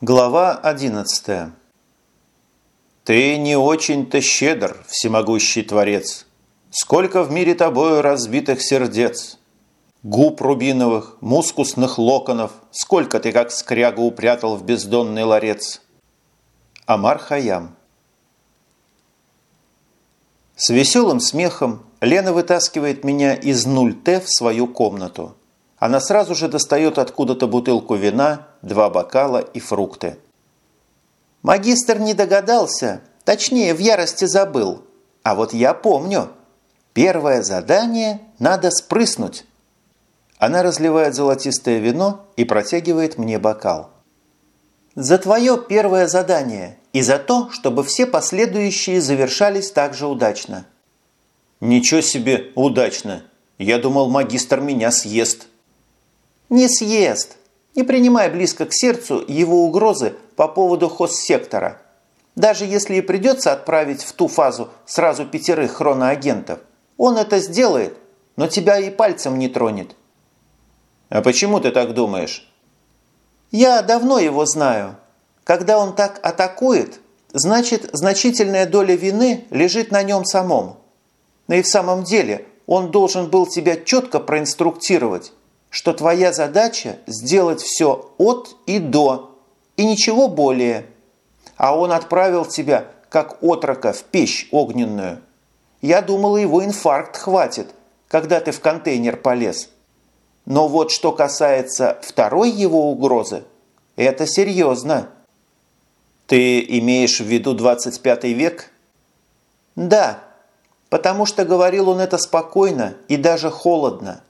Глава 11 «Ты не очень-то щедр, всемогущий Творец. Сколько в мире тобою разбитых сердец, губ рубиновых, мускусных локонов, сколько ты, как скрягу, упрятал в бездонный ларец». Амар Хаям С веселым смехом Лена вытаскивает меня из 0Т в свою комнату. Она сразу же достает откуда-то бутылку вина, два бокала и фрукты. Магистр не догадался, точнее, в ярости забыл. А вот я помню. Первое задание надо спрыснуть. Она разливает золотистое вино и протягивает мне бокал. За твое первое задание и за то, чтобы все последующие завершались так же удачно. Ничего себе удачно. Я думал, магистр меня съест. Не съест. Не принимай близко к сердцу его угрозы по поводу хостсектора. Даже если и придется отправить в ту фазу сразу пятерых хроноагентов, он это сделает, но тебя и пальцем не тронет. А почему ты так думаешь? Я давно его знаю. Когда он так атакует, значит, значительная доля вины лежит на нем самом. Но и в самом деле он должен был тебя четко проинструктировать, что твоя задача сделать все от и до, и ничего более. А он отправил тебя, как отрока, в печь огненную. Я думала, его инфаркт хватит, когда ты в контейнер полез. Но вот что касается второй его угрозы, это серьезно. Ты имеешь в виду 25 век? Да, потому что говорил он это спокойно и даже холодно.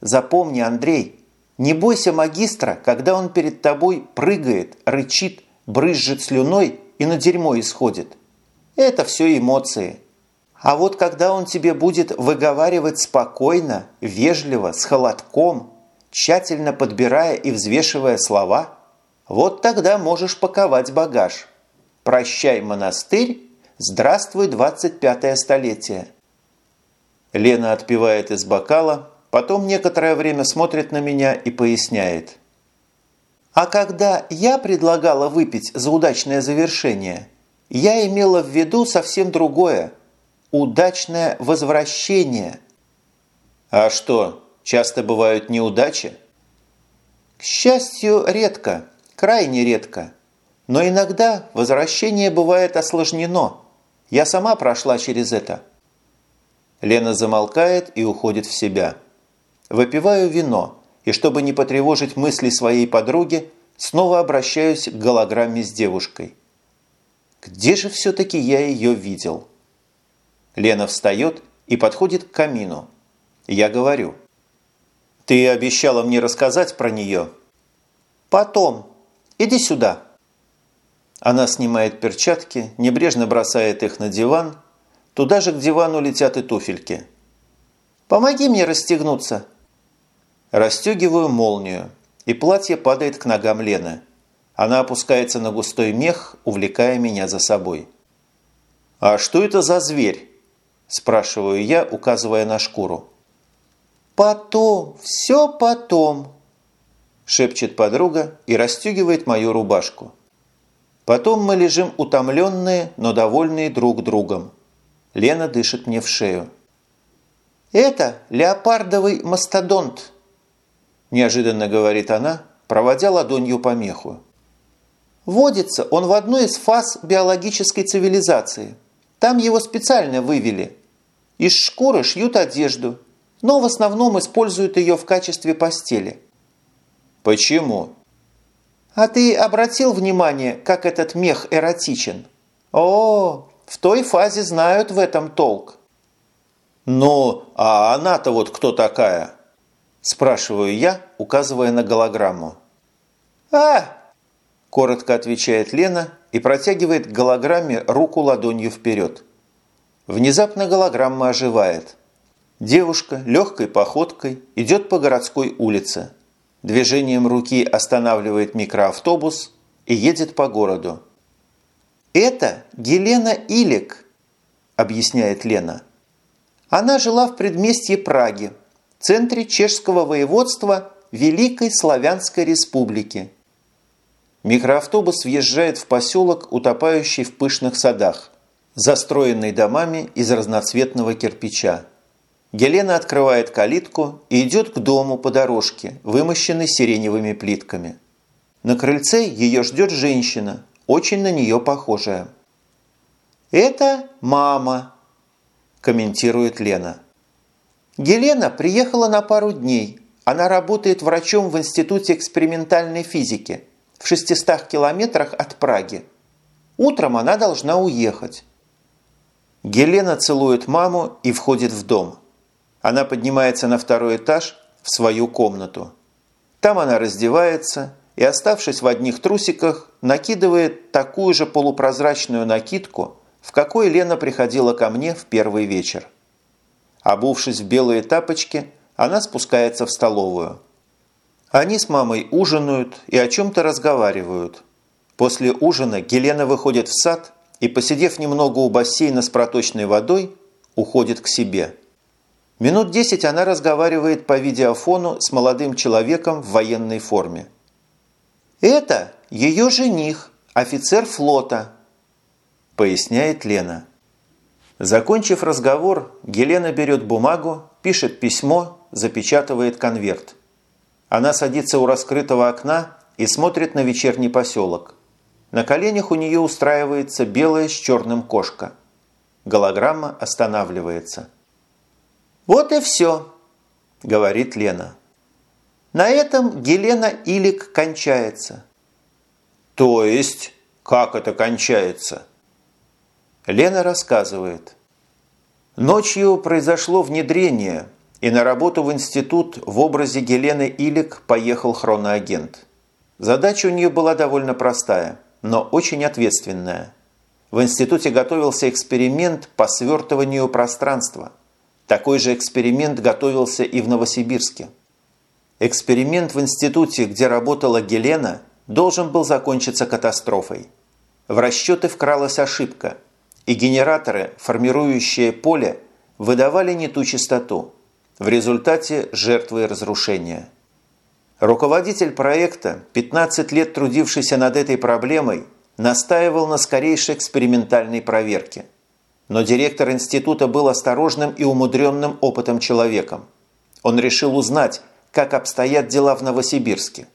Запомни, Андрей, не бойся магистра, когда он перед тобой прыгает, рычит, брызжет слюной и на дерьмо исходит. Это все эмоции. А вот когда он тебе будет выговаривать спокойно, вежливо, с холодком, тщательно подбирая и взвешивая слова, вот тогда можешь паковать багаж. Прощай, монастырь, здравствуй, 25 столетие. Лена отпивает из бокала, Потом некоторое время смотрит на меня и поясняет. А когда я предлагала выпить за удачное завершение, я имела в виду совсем другое. Удачное возвращение. А что, часто бывают неудачи? К счастью, редко, крайне редко. Но иногда возвращение бывает осложнено. Я сама прошла через это. Лена замолкает и уходит в себя. Выпиваю вино, и чтобы не потревожить мысли своей подруги, снова обращаюсь к голограмме с девушкой. Где же все-таки я ее видел? Лена встает и подходит к камину. Я говорю. Ты обещала мне рассказать про нее. Потом. Иди сюда. Она снимает перчатки, небрежно бросает их на диван. Туда же к дивану летят и туфельки. «Помоги мне расстегнуться», Расстегиваю молнию, и платье падает к ногам Лены. Она опускается на густой мех, увлекая меня за собой. «А что это за зверь?» – спрашиваю я, указывая на шкуру. «Потом, все потом», – шепчет подруга и расстегивает мою рубашку. Потом мы лежим утомленные, но довольные друг другом. Лена дышит мне в шею. «Это леопардовый мастодонт», – неожиданно говорит она, проводя ладонью по меху. «Водится он в одной из фаз биологической цивилизации. Там его специально вывели. Из шкуры шьют одежду, но в основном используют ее в качестве постели». «Почему?» «А ты обратил внимание, как этот мех эротичен? О, в той фазе знают в этом толк». «Ну, а она-то вот кто такая?» Спрашиваю я, указывая на голограмму. «А!» – коротко отвечает Лена и протягивает к голограмме руку ладонью вперед. Внезапно голограмма оживает. Девушка легкой походкой идет по городской улице. Движением руки останавливает микроавтобус и едет по городу. «Это Гелена Илик», – объясняет Лена. «Она жила в предместье Праги, центре чешского воеводства Великой Славянской Республики. Микроавтобус въезжает в поселок, утопающий в пышных садах, застроенный домами из разноцветного кирпича. Гелена открывает калитку и идет к дому по дорожке, вымощенной сиреневыми плитками. На крыльце ее ждет женщина, очень на нее похожая. «Это мама», – комментирует Лена. «Гелена приехала на пару дней. Она работает врачом в Институте экспериментальной физики – в 600 километрах от Праги. Утром она должна уехать. Гелена целует маму и входит в дом. Она поднимается на второй этаж в свою комнату. Там она раздевается и, оставшись в одних трусиках, накидывает такую же полупрозрачную накидку, в какой Лена приходила ко мне в первый вечер. Обувшись в белые тапочки, она спускается в столовую – они с мамой ужинают и о чем-то разговаривают. После ужина Гелена выходит в сад и, посидев немного у бассейна с проточной водой, уходит к себе. Минут десять она разговаривает по видеофону с молодым человеком в военной форме. «Это ее жених, офицер флота», – поясняет Лена. Закончив разговор, Гелена берет бумагу, пишет письмо, запечатывает конверт – она садится у раскрытого окна и смотрит на вечерний поселок. На коленях у нее устраивается белая с черным кошка. Голограмма останавливается. «Вот и все», – говорит Лена. «На этом Гелена Илик кончается». «То есть, как это кончается?» Лена рассказывает. Ночью произошло внедрение – и на работу в институт в образе Гелены Илик поехал хроноагент. Задача у нее была довольно простая, но очень ответственная. В институте готовился эксперимент по свертыванию пространства. Такой же эксперимент готовился и в Новосибирске. Эксперимент в институте, где работала Гелена, должен был закончиться катастрофой. В расчеты вкралась ошибка, и генераторы, формирующие поле, выдавали не ту частоту – в результате жертвы разрушения. Руководитель проекта, 15 лет трудившийся над этой проблемой, настаивал на скорейшей экспериментальной проверке. Но директор института был осторожным и умудренным опытом человеком. Он решил узнать, как обстоят дела в Новосибирске.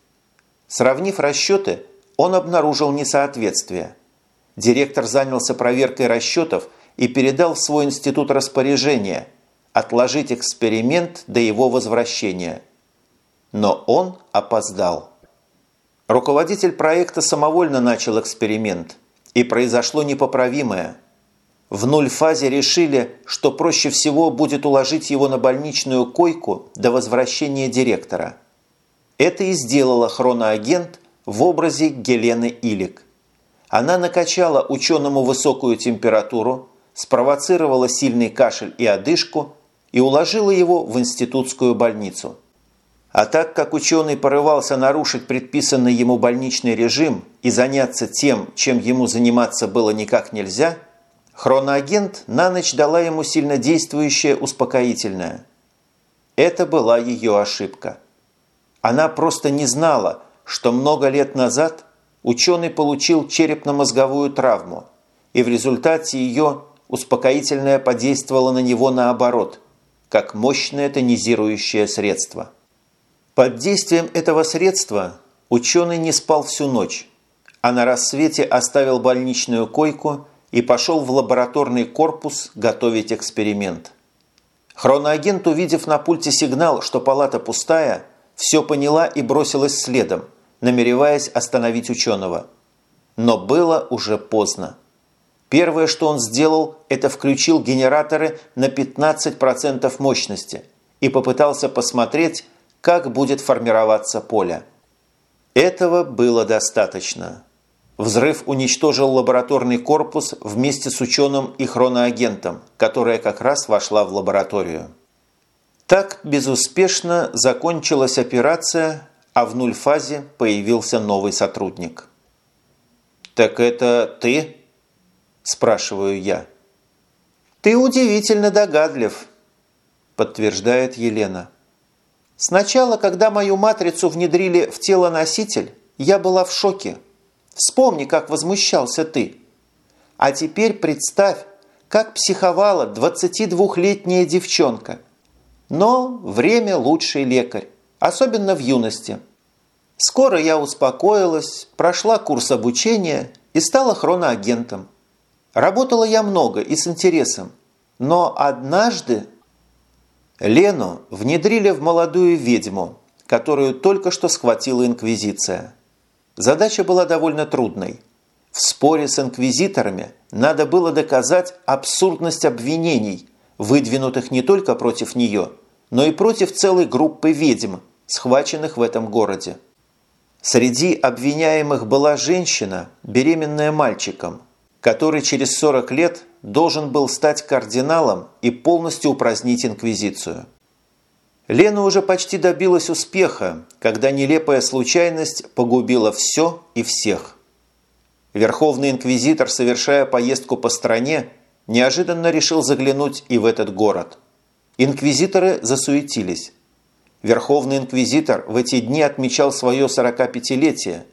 Сравнив расчеты, он обнаружил несоответствие. Директор занялся проверкой расчетов и передал в свой институт распоряжение – отложить эксперимент до его возвращения. Но он опоздал. Руководитель проекта самовольно начал эксперимент, и произошло непоправимое. В нуль-фазе решили, что проще всего будет уложить его на больничную койку до возвращения директора. Это и сделала хроноагент в образе Гелены Илик. Она накачала ученому высокую температуру, спровоцировала сильный кашель и одышку и уложила его в институтскую больницу. А так как ученый порывался нарушить предписанный ему больничный режим и заняться тем, чем ему заниматься было никак нельзя, хроноагент на ночь дала ему сильнодействующее успокоительное. Это была ее ошибка. Она просто не знала, что много лет назад ученый получил черепно-мозговую травму, и в результате ее успокоительное подействовало на него наоборот – как мощное тонизирующее средство. Под действием этого средства ученый не спал всю ночь, а на рассвете оставил больничную койку и пошел в лабораторный корпус готовить эксперимент. Хроноагент, увидев на пульте сигнал, что палата пустая, все поняла и бросилась следом, намереваясь остановить ученого. Но было уже поздно. Первое, что он сделал, это включил генераторы на 15% мощности и попытался посмотреть, как будет формироваться поле. Этого было достаточно. Взрыв уничтожил лабораторный корпус вместе с ученым и хроноагентом, которая как раз вошла в лабораторию. Так безуспешно закончилась операция, а в нуль-фазе появился новый сотрудник. «Так это ты?» Спрашиваю я. «Ты удивительно догадлив», – подтверждает Елена. «Сначала, когда мою матрицу внедрили в тело носитель, я была в шоке. Вспомни, как возмущался ты. А теперь представь, как психовала 22-летняя девчонка. Но время лучший лекарь, особенно в юности. Скоро я успокоилась, прошла курс обучения и стала хроноагентом. Работала я много и с интересом, но однажды Лену внедрили в молодую ведьму, которую только что схватила Инквизиция. Задача была довольно трудной. В споре с инквизиторами надо было доказать абсурдность обвинений, выдвинутых не только против нее, но и против целой группы ведьм, схваченных в этом городе. Среди обвиняемых была женщина, беременная мальчиком, который через 40 лет должен был стать кардиналом и полностью упразднить инквизицию. Лена уже почти добилась успеха, когда нелепая случайность погубила все и всех. Верховный инквизитор, совершая поездку по стране, неожиданно решил заглянуть и в этот город. Инквизиторы засуетились. Верховный инквизитор в эти дни отмечал свое 45-летие,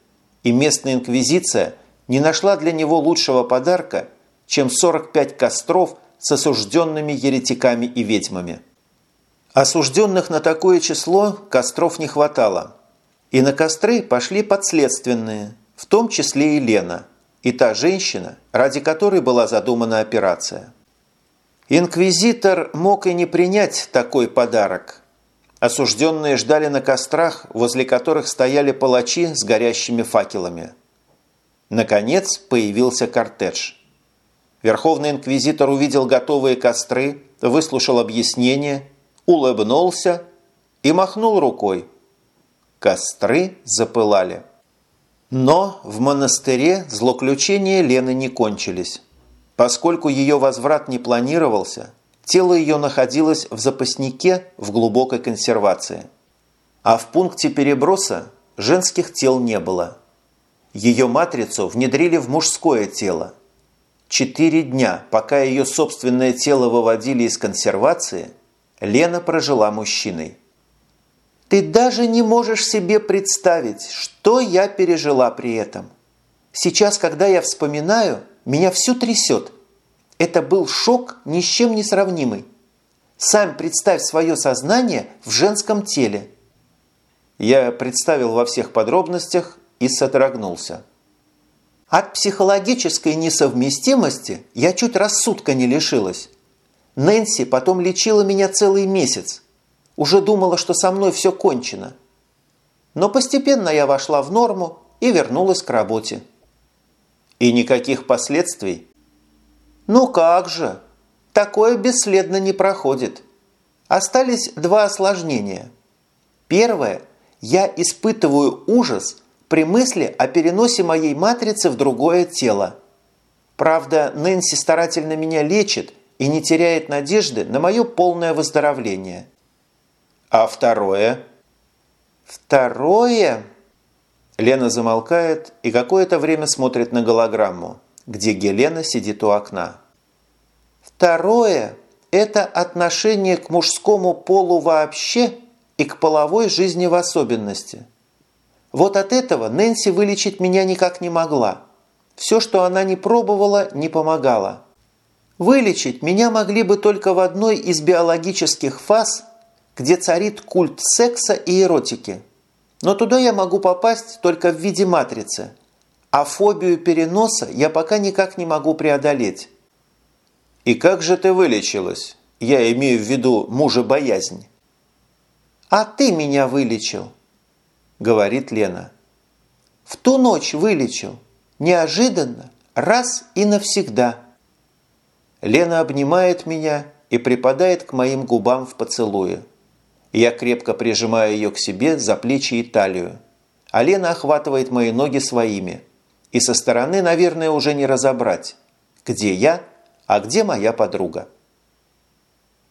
и местная инквизиция не нашла для него лучшего подарка, чем 45 костров с осужденными еретиками и ведьмами. Осужденных на такое число костров не хватало, и на костры пошли подследственные, в том числе и Лена, и та женщина, ради которой была задумана операция. Инквизитор мог и не принять такой подарок – Осужденные ждали на кострах, возле которых стояли палачи с горящими факелами. Наконец появился кортеж. Верховный инквизитор увидел готовые костры, выслушал объяснение, улыбнулся и махнул рукой. Костры запылали. Но в монастыре злоключения Лены не кончились. Поскольку ее возврат не планировался – Тело ее находилось в запаснике в глубокой консервации. А в пункте переброса женских тел не было. Ее матрицу внедрили в мужское тело. Четыре дня, пока ее собственное тело выводили из консервации, Лена прожила мужчиной. Ты даже не можешь себе представить, что я пережила при этом. Сейчас, когда я вспоминаю, меня все трясет – это был шок ни с чем не сравнимый. Сам представь свое сознание в женском теле. Я представил во всех подробностях и содрогнулся. От психологической несовместимости я чуть рассудка не лишилась. Нэнси потом лечила меня целый месяц. Уже думала, что со мной все кончено. Но постепенно я вошла в норму и вернулась к работе. И никаких последствий ну как же, такое бесследно не проходит. Остались два осложнения. Первое. Я испытываю ужас при мысли о переносе моей матрицы в другое тело. Правда, Нэнси старательно меня лечит и не теряет надежды на мое полное выздоровление. А второе? Второе? Лена замолкает и какое-то время смотрит на голограмму где Гелена сидит у окна. Второе – это отношение к мужскому полу вообще и к половой жизни в особенности. Вот от этого Нэнси вылечить меня никак не могла. Все, что она не пробовала, не помогало. Вылечить меня могли бы только в одной из биологических фаз, где царит культ секса и эротики. Но туда я могу попасть только в виде матрицы – а фобию переноса я пока никак не могу преодолеть. И как же ты вылечилась? Я имею в виду мужа-боязнь. А ты меня вылечил, говорит Лена. В ту ночь вылечил. Неожиданно, раз и навсегда. Лена обнимает меня и припадает к моим губам в поцелуе. Я крепко прижимаю ее к себе за плечи и талию. А Лена охватывает мои ноги своими – и со стороны, наверное, уже не разобрать, где я, а где моя подруга.